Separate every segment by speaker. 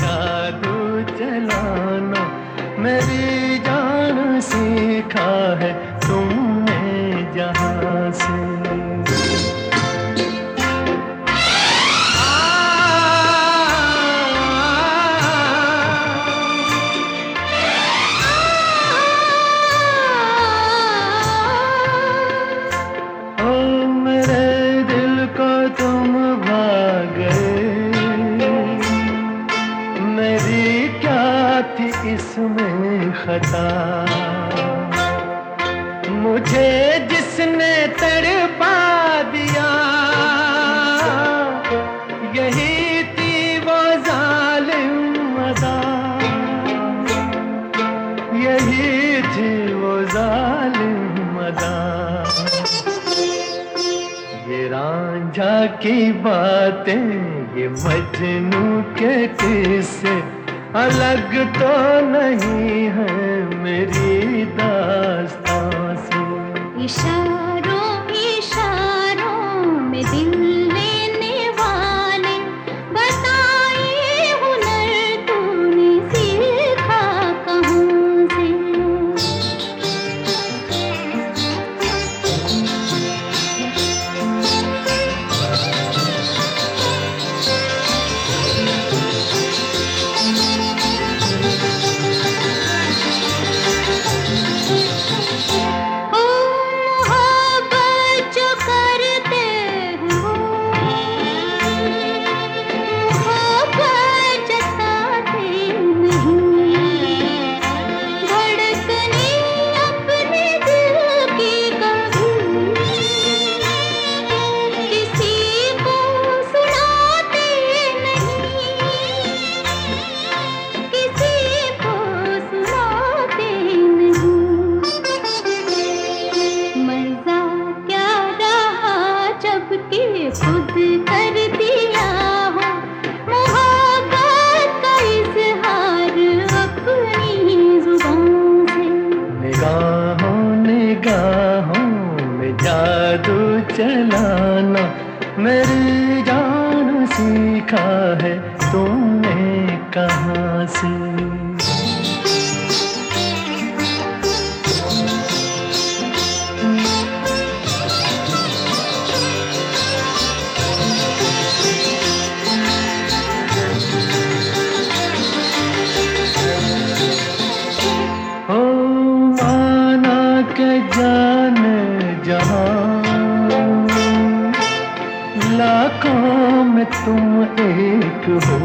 Speaker 1: जादू चलाना मेरी जान सीखा है तुमने जहाँ से।
Speaker 2: तुम्हें खता। मुझे जिसने तड़पा दिया, यही थी वो जालिम मदा यही थी वो जालिम मदा ये रांझा की बातें, ये मजनू के किस्से। अलग तो नहीं है
Speaker 1: मेरी दास्तां जादू चलाना मेरी जान सीखा है तुमने कहाँ से। जान जहाँ लाखों में तुम एक हो।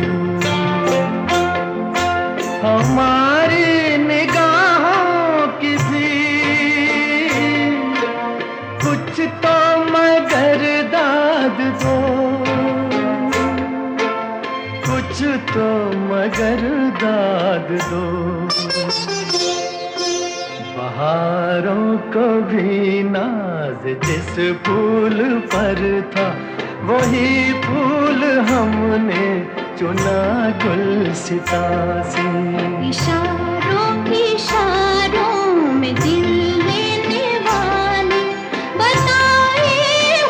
Speaker 1: हमारी निगाहों की भी कुछ तो मगर दाद दो। कुछ तो मगर दाद दो। बहारों को भी नाज जिस फूल पर था वही फूल हमने चुना गुलसिता से।
Speaker 2: इशारों इशारों में दिल लेने वाले बताए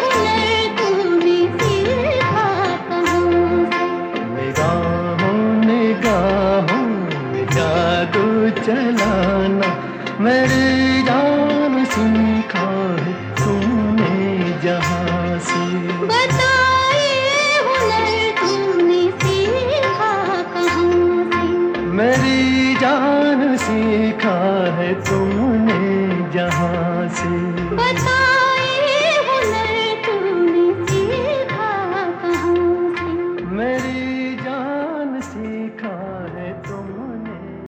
Speaker 2: हुनर तूने सीखा कहाँ से?
Speaker 1: निगाहों निगाहों में जादू चलाना मेरी जान सीखा है तुमने जहाँ से।
Speaker 2: तुमने सीखा
Speaker 1: मेरी जान सीखा है तुमने जहाँ से।
Speaker 2: बताए